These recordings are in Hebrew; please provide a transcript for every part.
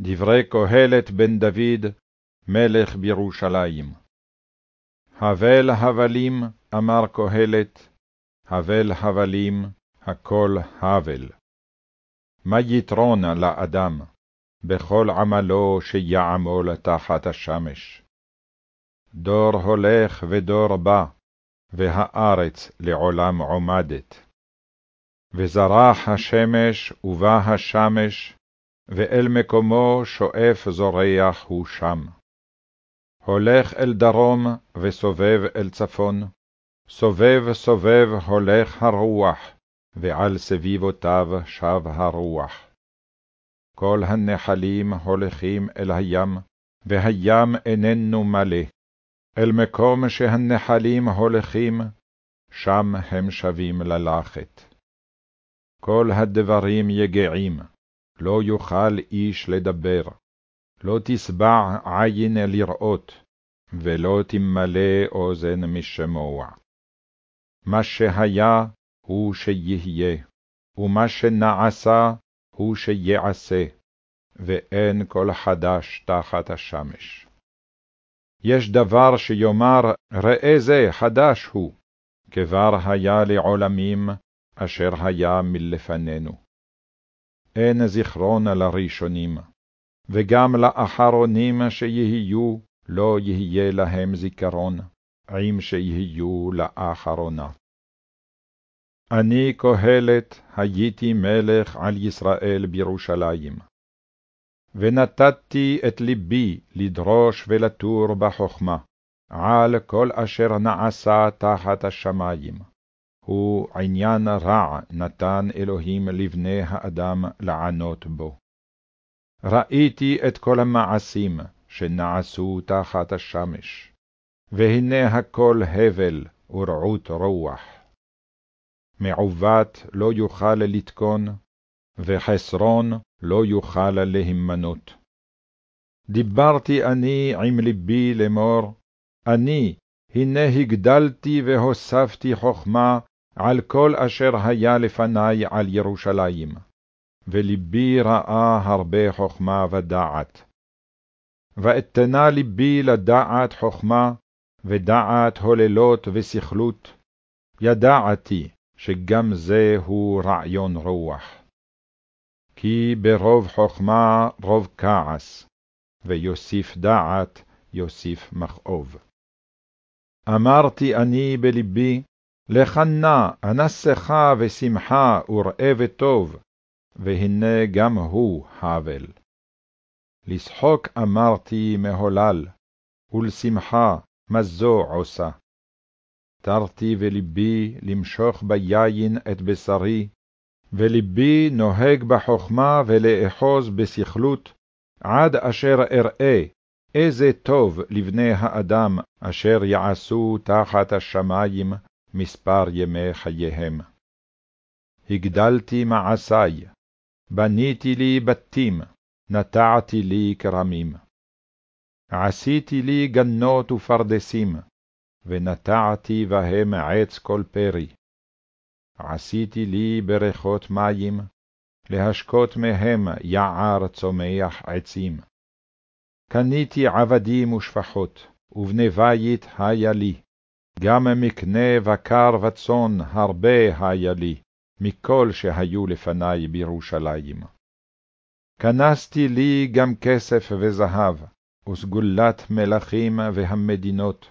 דברי קהלת בן דוד, מלך בירושלים. הבל הבלים, אמר קהלת, הבל הבלים, הכל הבל. מה יתרון לאדם, בכל עמלו שיעמול תחת השמש? דור הולך ודור בא, והארץ לעולם עומדת. וזרח השמש ובא השמש, ואל מקומו שואף זורח הוא שם. הולך אל דרום וסובב אל צפון, סובב סובב הולך הרוח, ועל סביבותיו שב הרוח. כל הנחלים הולכים אל הים, והים איננו מלא. אל מקום שהנחלים הולכים, שם הם שבים ללכת. כל הדברים יגעים, לא יוכל איש לדבר, לא תשבע עין לראות, ולא תמלא אוזן משמוע. מה שהיה הוא שיהיה, ומה שנעשה הוא שיעשה, ואין כל חדש תחת השמש. יש דבר שיאמר, ראה זה חדש הוא, כבר היה לעולמים, אשר היה מלפנינו. אין זיכרון לראשונים, וגם לאחרונים שיהיו, לא יהיה להם זיכרון, עם שיהיו לאחרונה. אני קהלת הייתי מלך על ישראל בירושלים. ונתתי את ליבי לדרוש ולתור בחכמה, על כל אשר נעשה תחת השמים. הוא עניין רע נתן אלוהים לבני האדם לענות בו. ראיתי את כל המעשים שנעשו תחת השמש, והנה הכל הבל ורעות רוח. מעוות לא יוכל לתקון, וחסרון לא יוכל להימנות. דיברתי אני עם לבי לאמור, אני, הנה הגדלתי והוספתי חכמה על כל אשר היה לפני על ירושלים, ולבי ראה הרבה חכמה ודעת. ואתנה לבי לדעת חכמה, ודעת הוללות וסכלות, ידעתי שגם זה הוא רעיון רוח. כי ברוב חכמה רוב כעס, ויוסיף דעת יוסיף מכאוב. אמרתי אני בלבי, לך נא, אנסך ושמחה וראה וטוב, והנה גם הוא הבל. לשחוק אמרתי מהולל, ולשמחה מה זו עושה. תרתי ולבי למשוך ביין את בשרי, ולבי נוהג בחכמה ולאחוז בסכלות, עד אשר אראה איזה טוב לבני האדם אשר יעשו תחת השמים מספר ימי חייהם. הגדלתי מעשי, בניתי לי בתים, נטעתי לי כרמים. עשיתי לי גנות ופרדסים, ונטעתי בהם עץ כל פרי. עשיתי לי בריכות מים, להשקות מהם יער צומח עצים. קניתי עבדים ושפחות, ובני בית היה לי. גם מקנה בקר וצאן הרבה היה לי, מכל שהיו לפני בירושלים. כנסתי לי גם כסף וזהב, וסגולת מלכים והמדינות.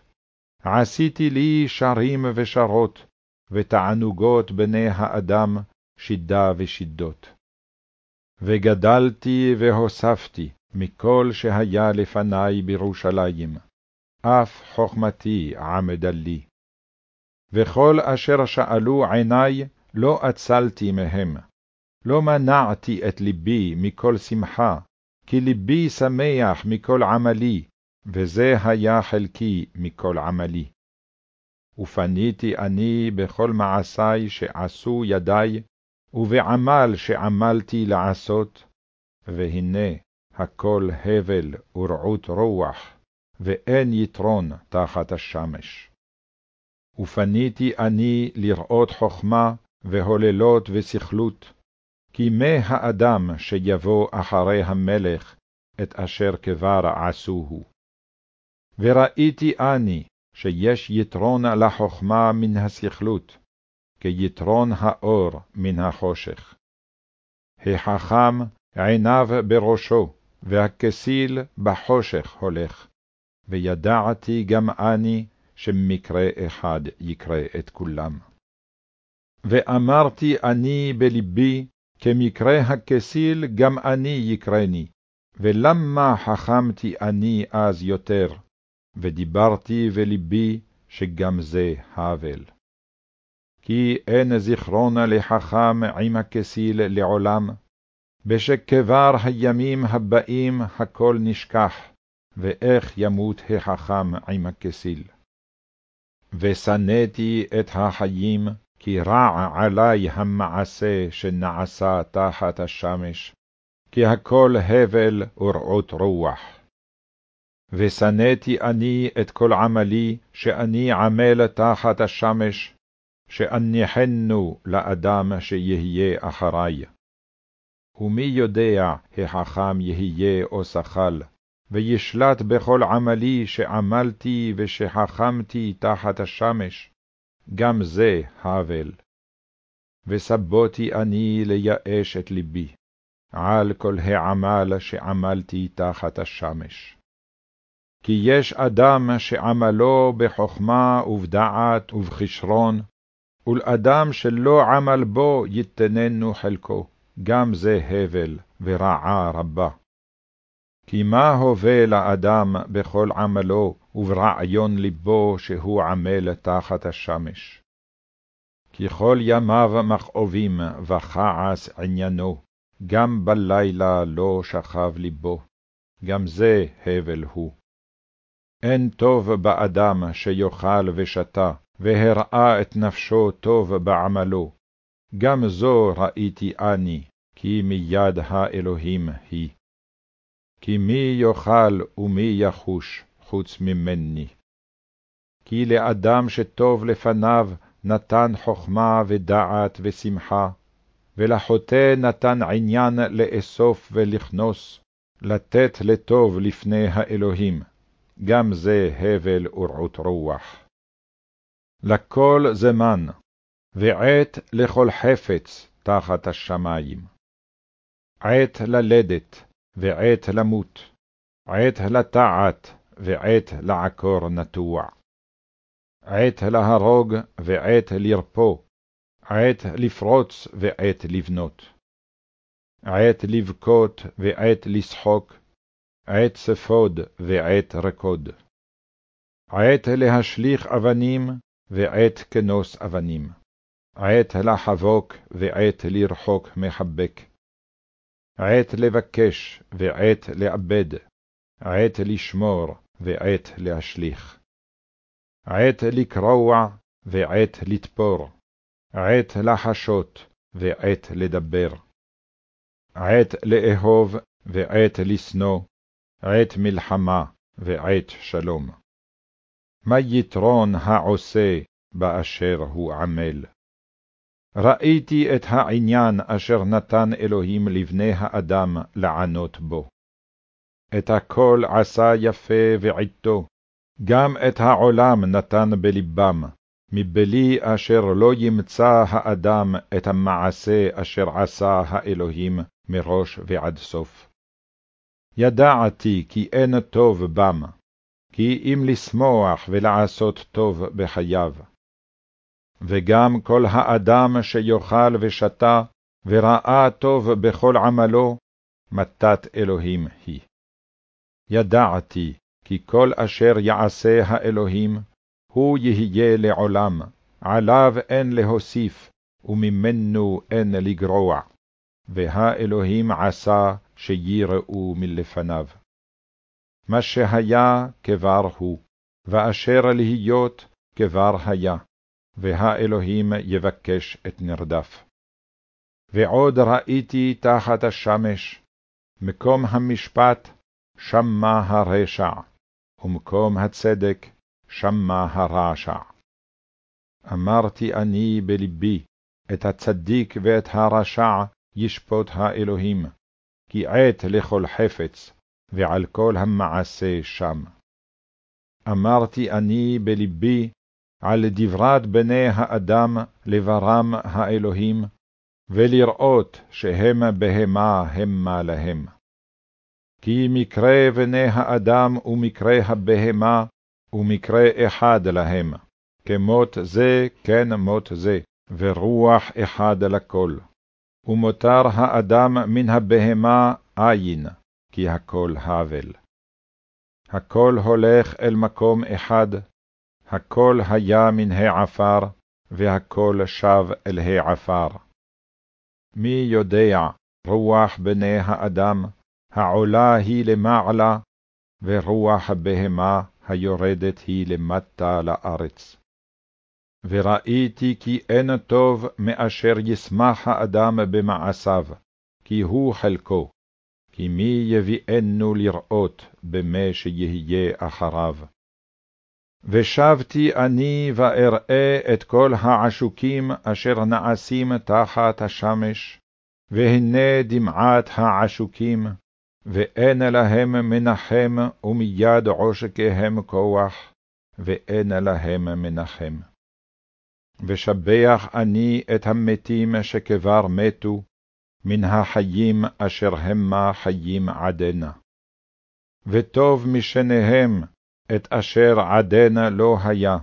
עשיתי לי שרים ושרות, ותענוגות בני האדם, שידה ושידות. וגדלתי והוספתי מכל שהיה לפני בירושלים, אף חכמתי עמדה לי. וכל אשר שאלו עיני, לא אצלתי מהם. לא מנעתי את ליבי מכל שמחה, כי ליבי שמח מכל עמלי, וזה היה חלקי מכל עמלי. ופניתי אני בכל מעשי שעשו ידי, ובעמל שעמלתי לעשות, והנה הכל הבל ורעות רוח, ואין יתרון תחת השמש. ופניתי אני לראות חכמה, והוללות וסכלות, כי מה האדם שיבוא אחרי המלך, את אשר כבר עשוהו. וראיתי אני שיש יתרון לחכמה מן הסכלות, כיתרון האור מן החושך. החכם עיניו בראשו, והכסיל בחושך הולך, וידעתי גם אני שמקרה אחד יקרה את כולם. ואמרתי אני בלבי, כמקרה הכסיל גם אני יקרני, ולמה חכמתי אני אז יותר, ודיברתי בלבי שגם זה הבל. כי אין זיכרון לחכם עם הכסיל לעולם, בשכבר הימים הבאים הכל נשכח, ואיך ימות החכם עם הכסיל. ושנאתי את החיים, כי רע עלי המעשה שנעשה תחת השמש, כי הכל הבל ורעות רוח. ושנאתי אני את כל עמלי, שאני עמל תחת השמש, שאניחנו לאדם שיהיה אחרי. ומי יודע החכם יהיה או שכל, וישלט בכל עמלי שעמלתי ושחכמתי תחת השמש, גם זה הבל. וסבותי אני לייאש את ליבי, על כל העמל שעמלתי תחת השמש. כי יש אדם שעמלו בחכמה ובדעת ובכשרון, ולאדם שלא עמל בו יתננו חלקו, גם זה הבל ורעה רבה. כי מה הווה לאדם בכל עמלו וברעיון ליבו שהוא עמל תחת השמש? כי כל ימיו מכאובים וכעס עניינו, גם בלילה לא שכב ליבו, גם זה הבל הוא. אין טוב באדם שיאכל ושתה, והראה את נפשו טוב בעמלו. גם זו ראיתי אני, כי מיד האלוהים היא. כי מי יאכל ומי יחוש חוץ ממני? כי לאדם שטוב לפניו נתן חכמה ודעת ושמחה, ולחוטא נתן עניין לאסוף ולכנוס, לתת לטוב לפני האלוהים, גם זה הבל ורעות רוח. לכל זמן, ועת לכל חפץ תחת השמים. עת ללדת, ועת למות, עת לטעת, ועת לעקור נטוע. עת להרוג, ועת לרפוא, עת לפרוץ, ועת לבנות. עת לבכות, ועת לשחוק, עת ספוד, ועת רקוד. עת להשליך אבנים, ועת כנוס אבנים. עת לחבוק, ועת לרחוק מחבק. עת לבקש, ועת לאבד, עת לשמור, ועת להשליך. עת לקרוע, ועת לתפור, עת לחשות, ועת לדבר. עת לאהוב, ועת לשנוא, עת מלחמה, ועת שלום. מה יתרון העושה באשר הוא עמל? ראיתי את העניין אשר נתן אלוהים לבני האדם לענות בו. את הכל עשה יפה ועתו, גם את העולם נתן בלבם, מבלי אשר לא ימצא האדם את המעשה אשר עשה האלוהים מראש ועד סוף. ידעתי כי אין טוב בם, כי אם לשמוח ולעשות טוב בחייו. וגם כל האדם שיאכל ושתה, וראה טוב בכל עמלו, מתת אלוהים היא. ידעתי כי כל אשר יעשה האלוהים, הוא יהיה לעולם, עליו אין להוסיף, וממנו אין לגרוע, והאלוהים עשה שיראו מלפניו. מה שהיה כבר הוא, ואשר להיות כבר היה, והאלוהים יבקש את נרדף. ועוד ראיתי תחת השמש, מקום המשפט שמה הרשע, ומקום הצדק שמה הרשע. אמרתי אני בלבי, את הצדיק ואת הרשע ישפוט האלוהים, כי עת לכל חפץ, ועל כל המעשה שם. אמרתי אני בלבי, על דברת בני האדם לברם האלוהים, ולראות שהם בהמה המה להם. כי מקרה בני האדם ומקרה הבהמה, ומקרה אחד להם, כמות זה כן מות זה, ורוח אחד לכל. ומותר האדם מן הבהמה אין, כי הכל הבל. הכל הולך אל מקום אחד, הכל היה מן העפר, והכל שב אל העפר. מי יודע, רוח בני האדם, העולה היא למעלה, ורוח הבהמה היורדת היא למטה לארץ. וראיתי כי אין טוב מאשר ישמח האדם במעשיו, כי הוא חלקו, כי מי יביאנו לראות במה שיהיה אחריו. ושבתי אני ואראה את כל העשוקים אשר נעשים תחת השמש, והנה דמעת העשוקים, ואין להם מנחם, ומיד עושקיהם כוח, ואין להם מנחם. ושבח אני את המתים שכבר מתו, מן החיים אשר המה חיים עדנה. וטוב משניהם את אשר עדנה לא היה,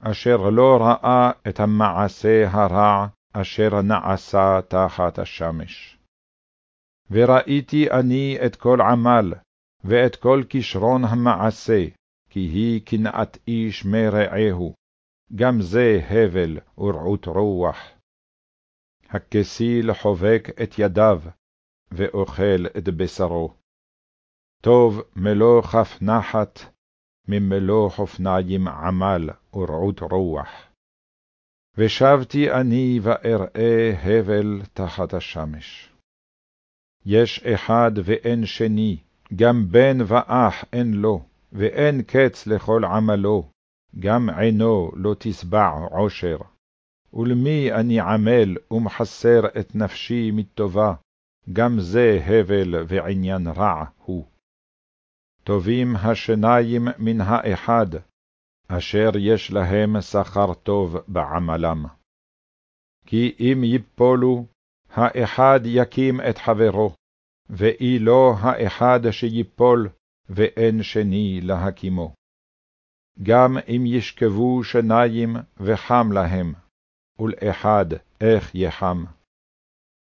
אשר לא ראה את המעשה הרע אשר נעשה תחת השמש. וראיתי אני את כל עמל, ואת כל כישרון המעשה, כי היא קנאת איש מרעהו, גם זה הבל ורעות רוח. הכסיל חובק את ידיו, ואוכל את בשרו. טוב מלוא כף נחת, ממלוא חופניים עמל ורעות רוח. ושבתי אני ואראה הבל תחת השמש. יש אחד ואין שני, גם בן ואח אין לו, ואין קץ לכל עמלו, גם עינו לא תשבע עושר. ולמי אני עמל ומחסר את נפשי מטובה, גם זה הבל ועניין רע הוא. טובים השניים מן האחד, אשר יש להם שכר טוב בעמלם. כי אם יפולו, האחד יקים את חברו, ואי לא האחד שיפול, ואין שני להקימו. גם אם ישכבו שניים וחם להם, ולאחד איך יחם.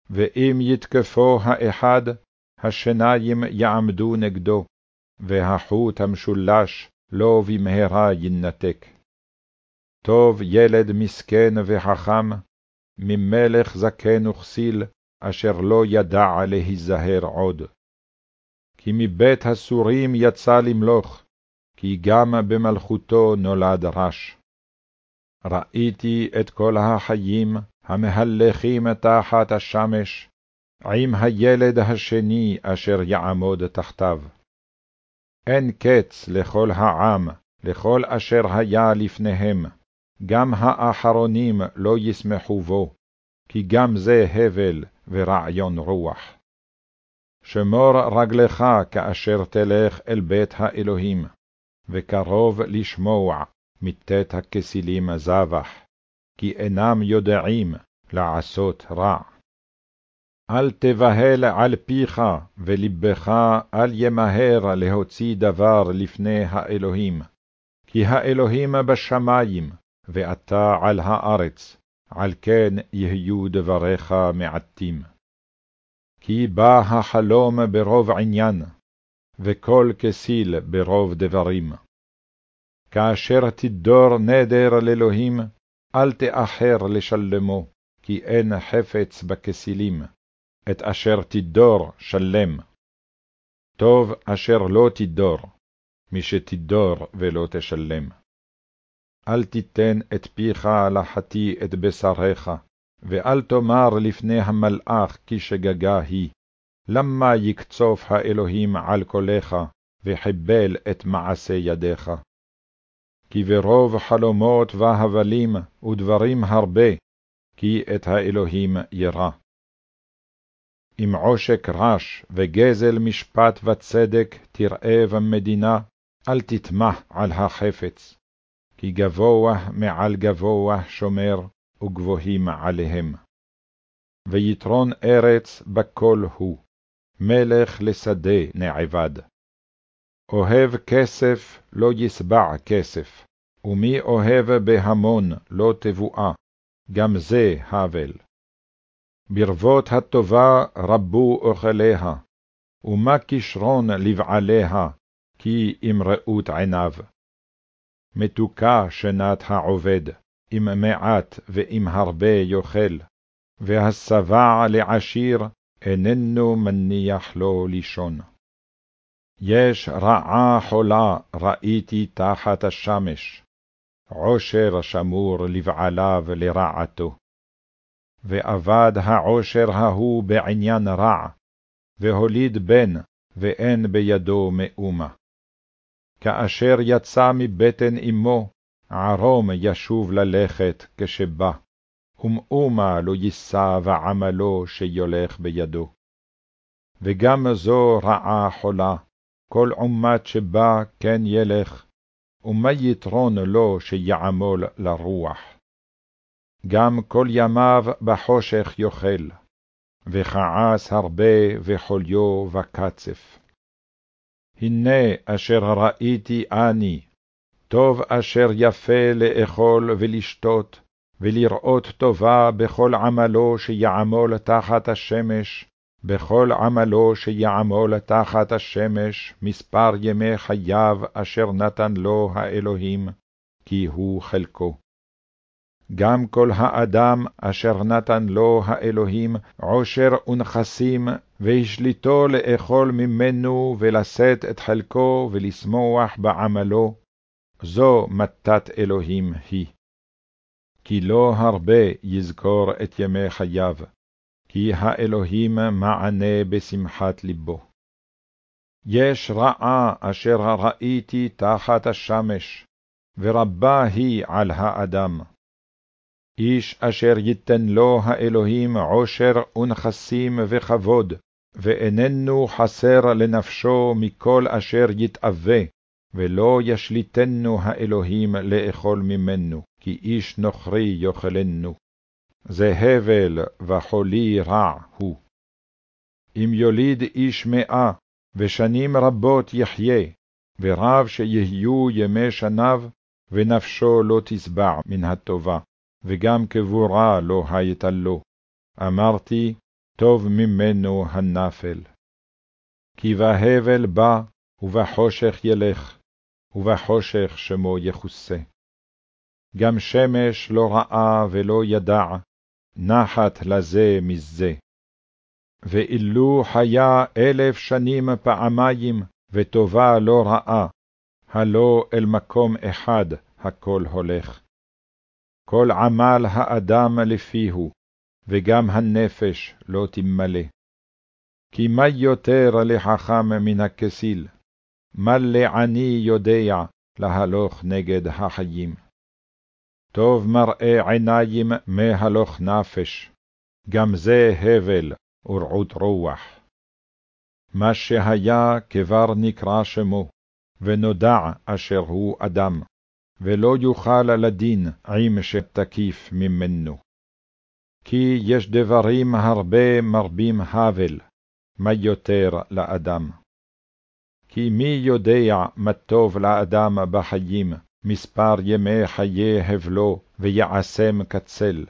ואם יתקפו האחד, השניים יעמדו נגדו, והחוט המשולש לא במהרה ינתק. טוב ילד מסכן וחכם, ממלך זקן וכסיל, אשר לא ידע להיזהר עוד. כי מבית הסורים יצא למלוך, כי גם במלכותו נולד רש. ראיתי את כל החיים המהלכים תחת השמש, עם הילד השני אשר יעמוד תחתיו. אין קץ לכל העם, לכל אשר היה לפניהם, גם האחרונים לא ישמחו בו, כי גם זה הבל ורעיון רוח. שמור רגלך כאשר תלך אל בית האלוהים, וקרוב לשמוע מטית הכסילים זבח, כי אינם יודעים לעשות רע. אל תבהל על פיך, ולבך אל ימהר להוציא דבר לפני האלוהים, כי האלוהים בשמים, ואתה על הארץ, על כן יהיו דבריך מעטים. כי בא החלום ברוב עניין, וכל כסיל ברוב דברים. כאשר תדור נדר לאלוהים, אל תאחר לשלמו, כי אין חפץ בכסילים, את אשר תדור שלם. טוב אשר לא תדור, משתדור ולא תשלם. אל תיתן את פיך לחתי את בשריך, ואל תאמר לפני המלאך כי שגגה היא. למה יקצוף האלוהים על קולך, וחיבל את מעשה ידיך? כי ברוב חלומות והבלים ודברים הרבה, כי את האלוהים ירא. אם עושק רש וגזל משפט וצדק תראה במדינה, אל תטמח על החפץ, כי גבוה מעל גבוה שומר, וגבוהים עליהם. ויתרון ארץ בכל הוא, מלך לשדה נעבד. אוהב כסף לא יסבע כסף, ומי אוהב בהמון לא תבואה, גם זה הבל. ברבות הטובה רבו אוכליה, ומה כישרון לבעליה, כי אם ראות עיניו. מתוקה שנת העובד, אם מעט ואם הרבה יאכל, והשבע לעשיר איננו מניח לו לישון. יש רעה חולה ראיתי תחת השמש, עושר שמור לבעליו לרעתו. ואבד העושר ההוא בעניין רע, והוליד בן, ואין בידו מאומה. כאשר יצא מבטן אמו, ערום ישוב ללכת כשבא, ומאומה לא יישא ועמלו שיולך בידו. וגם זו רעה חולה, כל עומת שבא כן ילך, ומה יתרון לו שיעמול לרוח. גם כל ימיו בחושך יאכל, וכעס הרבה וחוליו וקצף. הנה אשר ראיתי אני, טוב אשר יפה לאכול ולשתות, ולראות טובה בכל עמלו שיעמול תחת השמש, בכל עמלו שיעמול תחת השמש, מספר ימי חייו אשר נתן לו האלוהים, כי הוא חלקו. גם כל האדם אשר נתן לו האלוהים עושר ונכסים, והשליטו לאכול ממנו ולשאת את חלקו ולשמוח בעמלו, זו מתת אלוהים היא. כי לא הרבה יזכור את ימי חייו, כי האלוהים מענה בשמחת לבו. יש רעה אשר ראיתי תחת השמש, ורבה היא על האדם. איש אשר ייתן לו האלוהים עושר ונכסים וכבוד, ואיננו חסר לנפשו מכל אשר יתאווה, ולא ישליטנו האלוהים לאכול ממנו, כי איש נוכרי יאכלנו. זה הבל וחולי רע הוא. אם יוליד איש מאה, ושנים רבות יחיה, ורב שיהיו ימי שניו, ונפשו לא תשבע מן הטובה, וגם קבורה לא הייתה לו. אמרתי, טוב ממנו הנפל. כי בהבל בא, ובחושך ילך, ובחושך שמו יכוסה. גם שמש לא ראה ולא ידע, נחת לזה מזה. ואילו חיה אלף שנים פעמיים, וטובה לא ראה, הלא אל מקום אחד הכל הולך. כל עמל האדם לפיהו, וגם הנפש לא תמלא. כי מה יותר לחכם מן הכסיל? מה לעני יודע להלוך נגד החיים? טוב מראה עיניים מהלוך נפש, גם זה הבל ורעות רוח. מה שהיה כבר נקרא שמו, ונודע אשר הוא אדם, ולא יוכל לדין עם שתקיף ממנו. כי יש דברים הרבה מרבים הבל, מה יותר לאדם. כי מי יודע מה טוב לאדם בחיים, מספר ימי חיי הבלו, ויעשם כצל,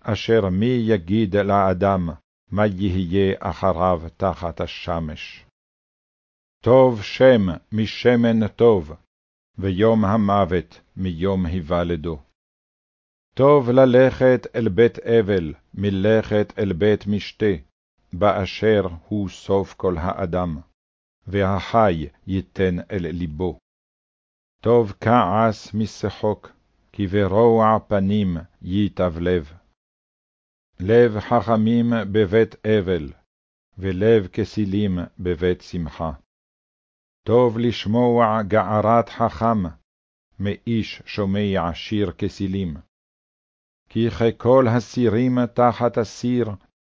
אשר מי יגיד לאדם, מה יהיה אחריו תחת השמש. טוב שם משמן טוב, ויום המוות מיום היוולדו. טוב ללכת אל בית אבל, מלכת אל בית משתה, באשר הוא סוף כל האדם, והחי ייתן אל ליבו. טוב כעס משחוק, כי ברוע פנים ייטב לב. לב חכמים בבית אבל, ולב כסילים בבית שמחה. טוב לשמוע גערת חכם, מאיש שומע שיר כסילים. כי ככל הסירים תחת הסיר,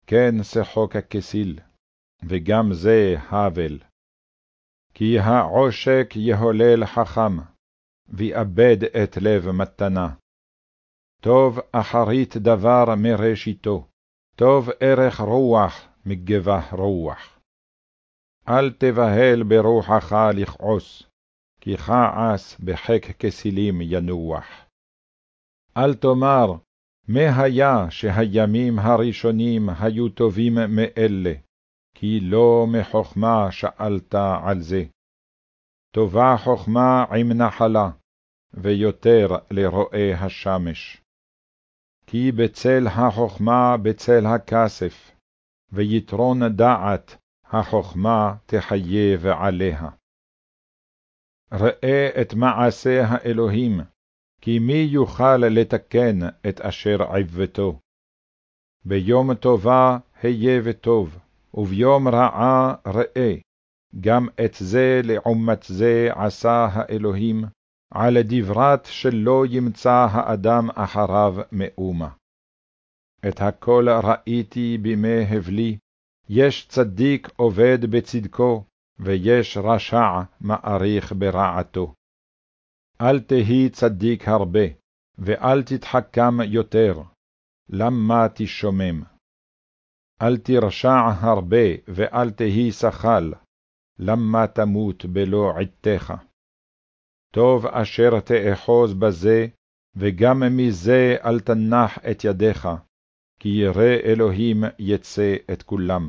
כן שחוק הכסיל. וגם זה הבל. כי העושק יהולל חכם, ויאבד את לב מתנה. טוב אחרית דבר מראשיתו, טוב ערך רוח מגבה רוח. אל תבהל ברוחך לכעוס, כי כעס בחק כסילים ינוח. אל תאמר, מה היה שהימים הראשונים היו טובים מאלה, כי לא מחכמה שאלת על זה. טובה חכמה עם נחלה, ויותר לרואי השמש. כי בצל החכמה בצל הכסף, ויתרון דעת החכמה תחייב עליה. ראה את מעשה האלוהים, כי מי יוכל לתקן את אשר עיוותו? ביום טובה היה וטוב, וביום רעה ראה, גם את זה לעומת זה עשה האלוהים, על דברת שלא ימצא האדם אחריו מאומה. את הכל ראיתי בימי הבלי, יש צדיק עובד בצדקו, ויש רשע מעריך ברעתו. אל תהי צדיק הרבה, ואל תתחכם יותר, למה תשומם? אל תרשע הרבה, ואל תהי שחל, למה תמות בלא עתך? טוב אשר תאחוז בזה, וגם מזה אל תנח את ידיך, כי ירא אלוהים יצא את כולם.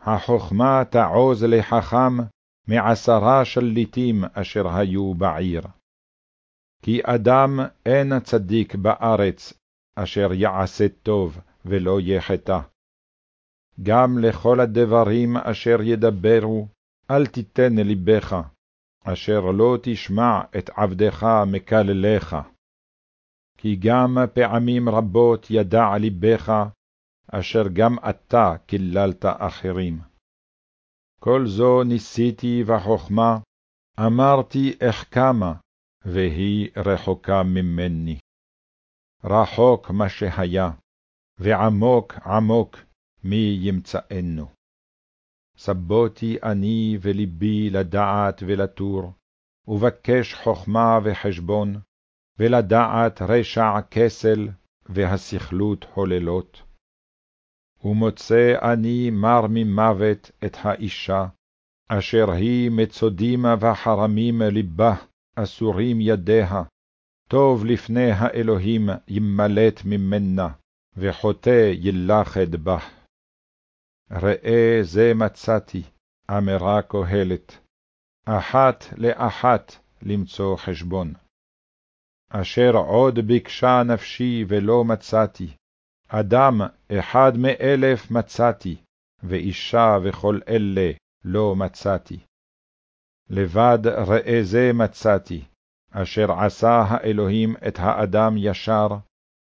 החכמה תעוז לחכם מעשרה שליטים אשר היו בעיר. כי אדם אין צדיק בארץ, אשר יעשה טוב ולא יחטא. גם לכל הדברים אשר ידברו, אל תיתן לבך, אשר לא תשמע את עבדך מקלליך. כי גם פעמים רבות ידע לבך, אשר גם אתה קיללת אחרים. כל זו ניסיתי בחכמה, אמרתי אחכמה, והיא רחוקה ממני. רחוק מה שהיה, ועמוק עמוק מי ימצאנו. סבותי אני ולבי לדעת ולתור, ובקש חכמה וחשבון, ולדעת רשע כסל, והסכלות הוללות. ומוצא אני מר ממוות את האישה, אשר היא מצודימה וחרמים לבה, אסורים ידיה, טוב לפני האלוהים ימלט ממנה, וחוטא ילכד בה. ראה זה מצאתי, אמרה קהלת, אחת לאחת למצוא חשבון. אשר עוד ביקשה נפשי ולא מצאתי, אדם אחד מאלף מצאתי, ואישה וכל אלה לא מצאתי. לבד ראה זה מצאתי, אשר עשה האלוהים את האדם ישר,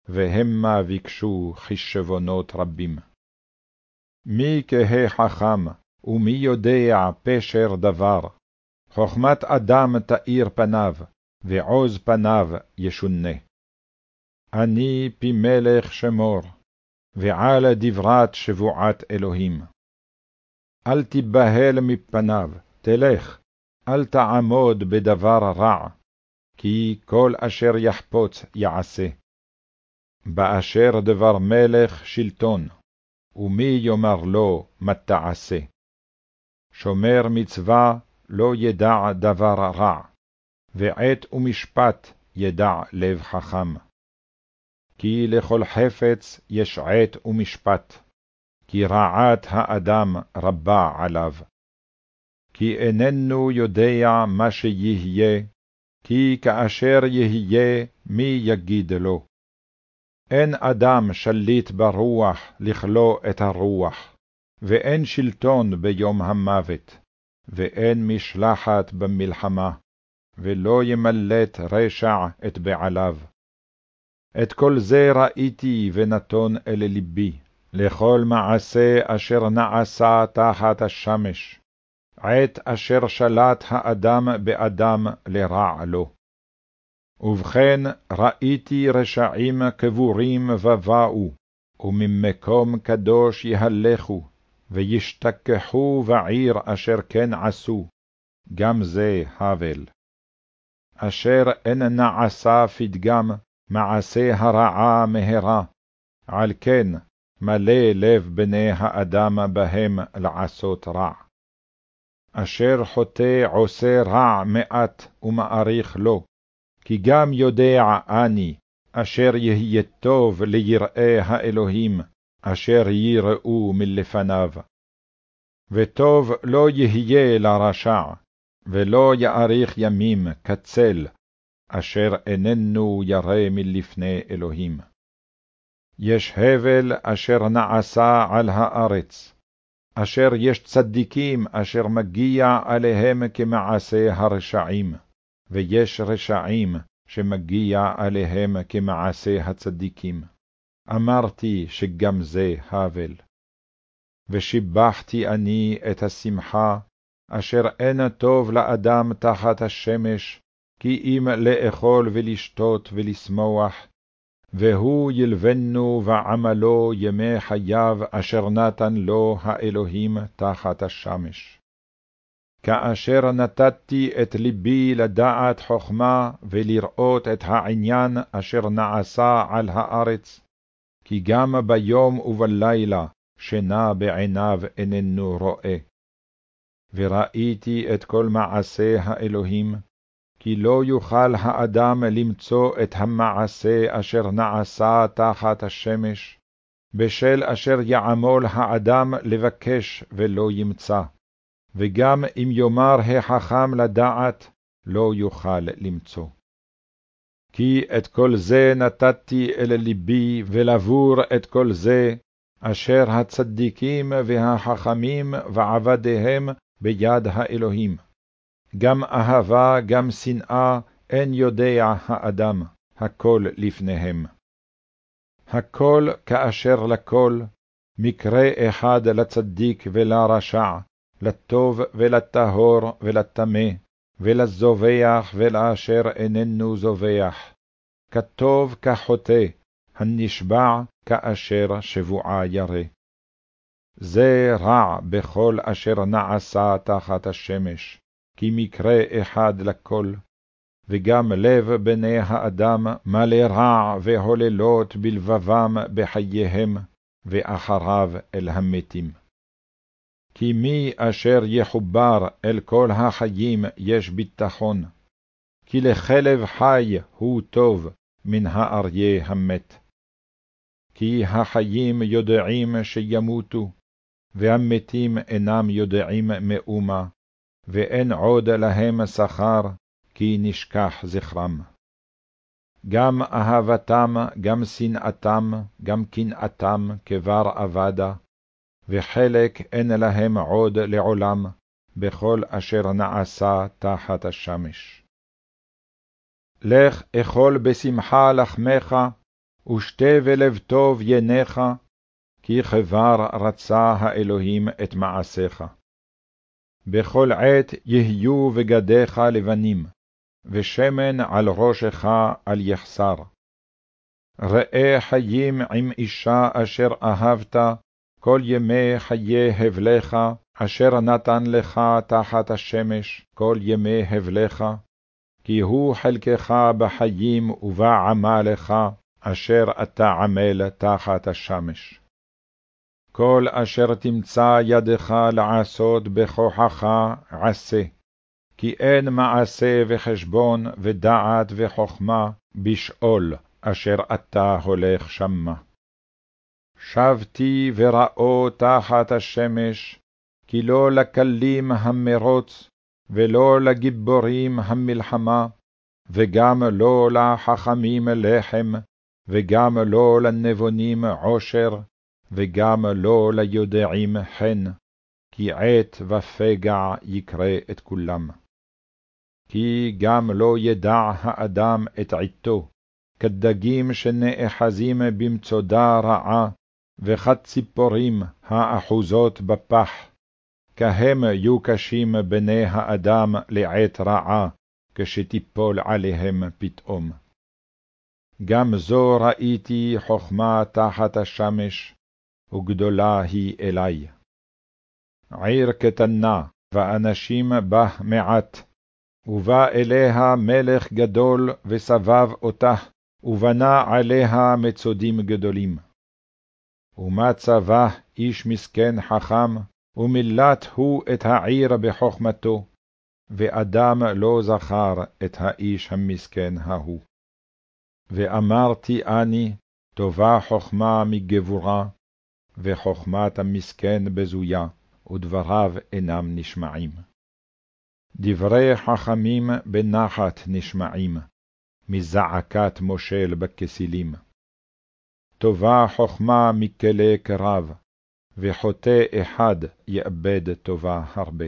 והמה ביקשו חשבונות רבים. מי כהה חכם, ומי יודע פשר דבר? חכמת אדם תאיר פניו, ועוז פניו ישונה. אני פי מלך שמור, ועל דברת שבועת אלוהים. אל תיבהל מפניו, תלך, אל תעמוד בדבר רע, כי כל אשר יחפוץ יעשה. באשר דבר מלך שלטון, ומי יאמר לו מה תעשה? שומר מצווה לא ידע דבר רע, ועת ומשפט ידע לב חכם. כי לכל חפץ יש עת ומשפט, כי רעת האדם רבה עליו. כי איננו יודע מה שיהיה, כי כאשר יהיה, מי יגיד לו? אין אדם שליט ברוח לכלוא את הרוח, ואין שלטון ביום המוות, ואין משלחת במלחמה, ולא ימלט רשע את בעליו. את כל זה ראיתי ונתון אל לבי, לכל מעשה אשר נעשה תחת השמש, עת אשר שלט האדם באדם לרע לו. ובכן ראיתי רשעים קבורים ובאו, וממקום קדוש יהלכו, וישתכחו בעיר אשר כן עשו, גם זה הבל. אשר אין נעשה פתגם, מעשה הרעה מהרה, על כן מלא לב בני האדם בהם לעשות רע. אשר חוטא עושה רע מעט ומאריך לו, כי גם יודע אני, אשר יהיה טוב ליראי האלוהים, אשר יראו מלפניו. וטוב לא יהיה לרשע, ולא יאריך ימים כצל, אשר איננו ירא מלפני אלוהים. יש הבל אשר נעשה על הארץ, אשר יש צדיקים אשר מגיע עליהם כמעשה הרשעים, ויש רשעים שמגיע עליהם כמעשה הצדיקים. אמרתי שגם זה הבל. ושיבחתי אני את השמחה, אשר אין טוב לאדם תחת השמש, כי אם לאכול ולשתות ולשמוח, והוא ילבנו ועמלו ימי חייו אשר נתן לו האלוהים תחת השמש. כאשר נתתי את ליבי לדעת חכמה ולראות את העניין אשר נעשה על הארץ, כי גם ביום ובלילה שינה בעיניו איננו רואה. וראיתי את כל מעשה האלוהים, כי לא יוכל האדם למצוא את המעשה אשר נעשה תחת השמש, בשל אשר יעמול האדם לבקש ולא ימצא, וגם אם יאמר החכם לדעת, לא יוכל למצוא. כי את כל זה נתתי אל ליבי, ולבור את כל זה, אשר הצדיקים והחכמים ועבדיהם ביד האלוהים. גם אהבה, גם שנאה, אין יודע האדם, הכל לפניהם. הכל כאשר לכל, מקרה אחד לצדיק ולרשע, לטוב ולטהור ולטמא, ולזובח ולאשר איננו זובח, כטוב כחוטא, הנשבע כאשר שבועה ירא. זה רע בכל אשר נעשה תחת השמש, כי מקרה אחד לכל, וגם לב בני האדם מלא רע והוללות בלבבם בחייהם, ואחריו אל המתים. כי מי אשר יחובר אל כל החיים יש ביטחון, כי לכלב חי הוא טוב מן האריה המת. כי החיים יודעים שימותו, והמתים אינם יודעים מאומה, ואין עוד להם שכר, כי נשכח זכרם. גם אהבתם, גם שנאתם, גם קנאתם כבר אבדה, וחלק אין להם עוד לעולם, בכל אשר נעשה תחת השמש. לך אכול בשמחה לחמך, ושתה בלב טוב ינך, כי כבר רצה האלוהים את מעשיך. בכל עת יהיו בגדיך לבנים, ושמן על ראשך על יחסר. ראה חיים עם אישה אשר אהבת, כל ימי חיי הבלך, אשר נתן לך תחת השמש כל ימי הבלך, כי הוא חלקך בחיים ובעמלך, אשר אתה עמל תחת השמש. כל אשר תמצא ידך לעשות בכוחך עשה, כי אין מעשה וחשבון ודעת וחכמה בשאול אשר אתה הולך שמה. שבתי וראו תחת השמש, כי לא לקלים המרוץ, ולא לגיבורים המלחמה, וגם לא לחכמים לחם, וגם לא לנבונים עושר, וגם לא ליודעים חן, כי עת ופגע יקרה את כולם. כי גם לא ידע האדם את עתו, כדגים שנאחזים במצודה רעה, וכציפורים האחוזות בפח, כהם יהיו קשים בני האדם לעת רעה, כשתיפול עליהם פתאום. גם זו ראיתי חכמה תחת השמש, וגדולה היא אלי. עיר קטנה, ואנשים בה מעט, ובא אליה מלך גדול, וסבב אותה, ובנה עליה מצודים גדולים. ומצא בה איש מסכן חכם, ומילת הוא את העיר בחוכמתו, ואדם לא זכר את האיש המסכן ההוא. ואמרתי אני, טובה חכמה מגבורה, וחכמת המסכן בזויה, ודבריו אינם נשמעים. דברי חכמים בנחת נשמעים, מזעקת מושל בכסילים. טובה חכמה מכלי קרב, וחוטא אחד יאבד טובה הרבה.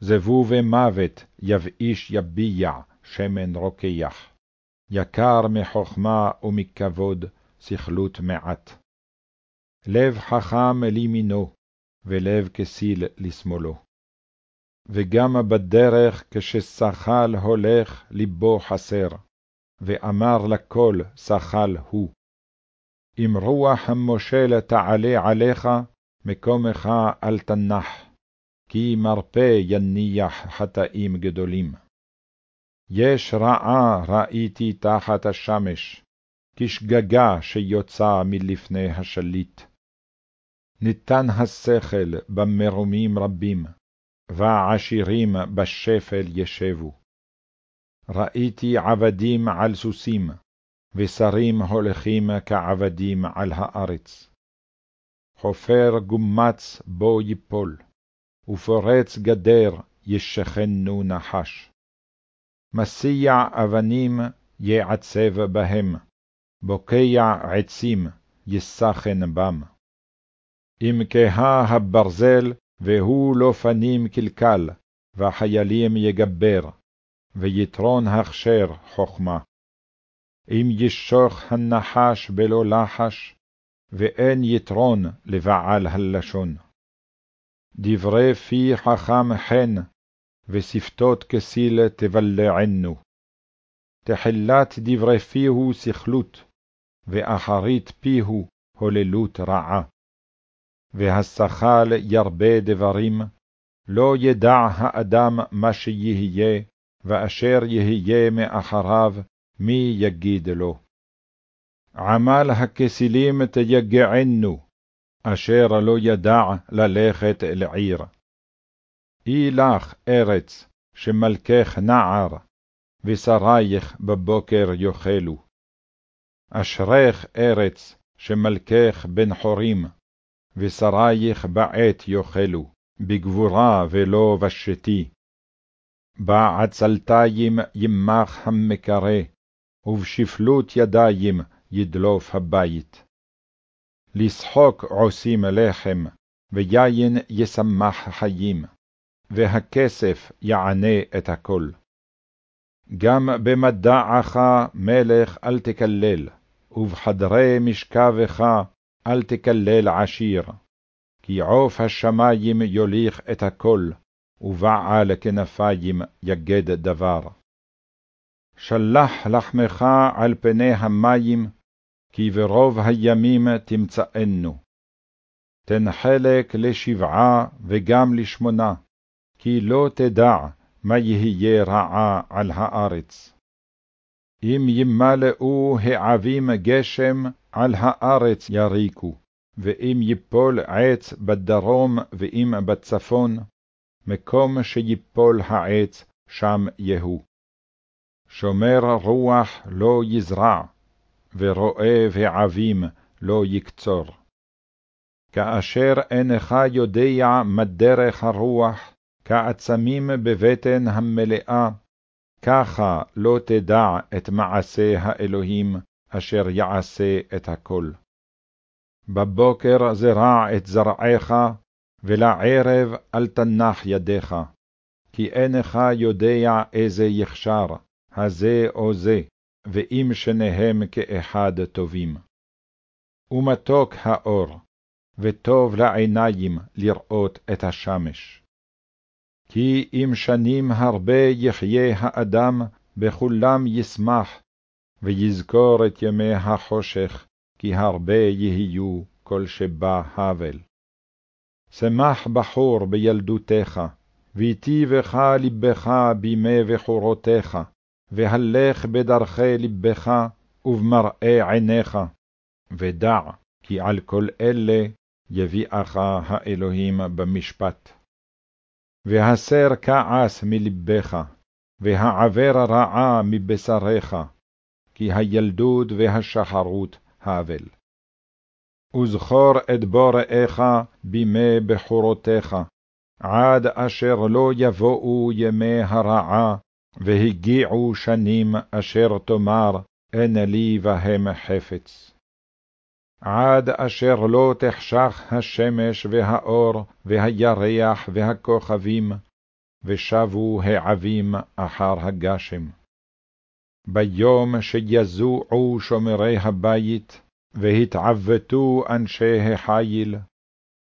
זבוב מוות יבאיש יביע שמן רוקח, יקר מחכמה ומכבוד סכלות מעט. לב חכם לימינו, ולב כסיל לשמאלו. וגם בדרך כששכל הולך ליבו חסר, ואמר לכל שכל הוא. אם רוח המושל תעלה עליך, מקומך אל תנח, כי מרפא יניח חטאים גדולים. יש רעה ראיתי תחת השמש, כשגגה שיוצא מלפני השליט. ניתן השכל במרומים רבים, ועשירים בשפל ישבו. ראיתי עבדים על סוסים, ושרים הולכים כעבדים על הארץ. חופר גומץ בו יפול, ופורץ גדר ישכנו נחש. מסיע אבנים יעצב בהם, בוקע עצים יסכן בם. אם כהה הברזל, והוא לא פנים קלקל, והחיילים יגבר, ויתרון הכשר חכמה. אם ישוך הנחש בלא לחש, ואין יתרון לבעל הלשון. דברי פי חכם חן, ושפתות כסיל תבלענו. תחילת דברי פיהו סכלות, ואחרית פיהו הוללות רעה. והשכל ירבה דברים, לא ידע האדם מה שיהיה, ואשר יהיה מאחריו, מי יגיד לו? עמל הכסילים תיגענו, אשר לא ידע ללכת אל עיר. אי לך ארץ, שמלכך נער, ושרייך בבוקר יאכלו. אשרך ארץ, שמלכך בן חורים, ושרייך בעת יאכלו, בגבורה ולא בשתי. בעצלתיים ימח המקרה, ובשפלות ידיים ידלוף הבית. לשחוק עושים לחם, ויין ישמח חיים, והכסף יענה את הכל. גם במדעך מלך אל תקלל, ובחדרי משכבך אל תקלל עשיר, כי עוף השמים יוליך את הכל, ובעל כנפיים יגד דבר. שלח לחמך על פני המים, כי ברוב הימים תמצאנו. תן חלק לשבעה וגם לשמונה, כי לא תדע מה יהיה רעה על הארץ. אם ימלאו העבים גשם, על הארץ יריקו, ואם יפול עץ בדרום ואם בצפון, מקום שיפול העץ, שם יהו. שומר רוח לא יזרע, ורואה ועבים לא יקצור. כאשר אינך יודע מה דרך הרוח, כעצמים בבטן המלאה, ככה לא תדע את מעשה האלוהים, אשר יעשה את הכל. בבוקר זרע את זרעך, ולערב אל תנח ידיך, כי אינך יודע איזה יכשר, הזה או זה, ואם שניהם כאחד טובים. ומתוק האור, וטוב לעיניים לראות את השמש. כי אם שנים הרבה יחיה האדם, בכולם ישמח, ויזכור את ימי החושך, כי הרבה יהיו כל שבא הבל. שמח בחור בילדותך, והיטיבך לבך בימי בחורותיך, והלך בדרכי לבך ובמראה עיניך, ודע כי על כל אלה יביאך האלוהים במשפט. והסר כעס מלבך, והעבר רעה מבשריך, כי הילדות והשחרות האבל. וזכור את בוראיך בימי בחורותיך, עד אשר לא יבואו ימי הרעה, והגיעו שנים אשר תאמר, אין לי בהם חפץ. עד אשר לא תחשך השמש והאור, והירח והכוכבים, ושבו העבים אחר הגשם. ביום שיזועו שומרי הבית, והתעוותו אנשי החיל,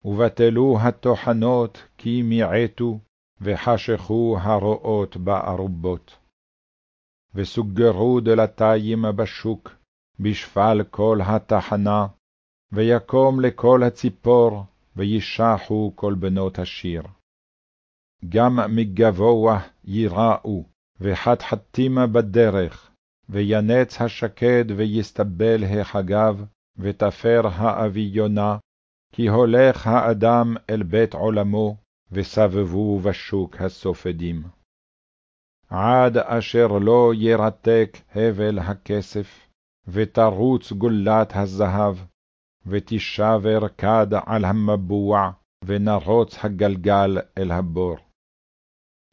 ובטלו הטוחנות כי מיעטו, וחשכו הרועות בארובות. וסוגרו דלתיים בשוק, בשפל כל התחנה, ויקום לכל הציפור, וישחו כל בנות השיר. גם מגבוה ייראו, וחתחתים בדרך, וינץ השקד ויסתבל החגב, ותפר האביונה, כי הולך האדם אל בית עולמו, וסבבו בשוק הסופדים. עד אשר לא ירתק הבל הכסף, ותרוץ גולת הזהב, ותשבר כד על המבוע, ונרוץ הגלגל אל הבור.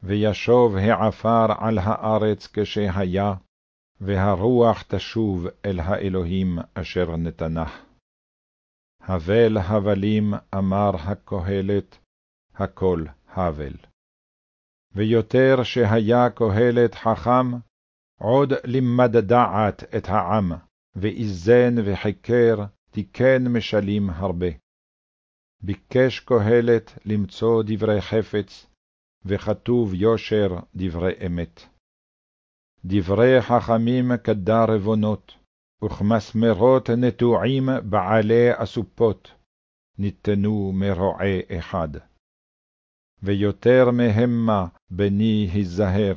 וישוב העפר על הארץ כשהיה, והרוח תשוב אל האלוהים אשר נתנך. הבל הבלים אמר הקהלת, הכל הבל. ויותר שהיה קהלת חכם, עוד לימד דעת את העם, ואיזן וחקר, תיקן משלים הרבה. ביקש קהלת למצוא דברי חפץ, וכתוב יושר דברי אמת. דברי חכמים כדר רבונות, וכמסמרות נטועים בעלי אסופות, ניתנו מרועה אחד. ויותר מהמה, בני היזהר,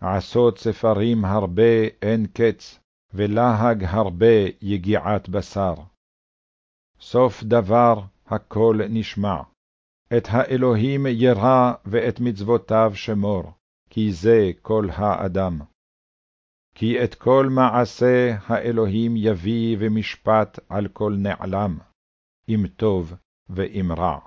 עשות ספרים הרבה אין קץ, ולהג הרבה יגיעת בשר. סוף דבר הכל נשמע, את האלוהים ירא ואת מצוותיו שמור, כי זה כל האדם. כי את כל מעשה האלוהים יביא ומשפט על כל נעלם, אם טוב ואם רע.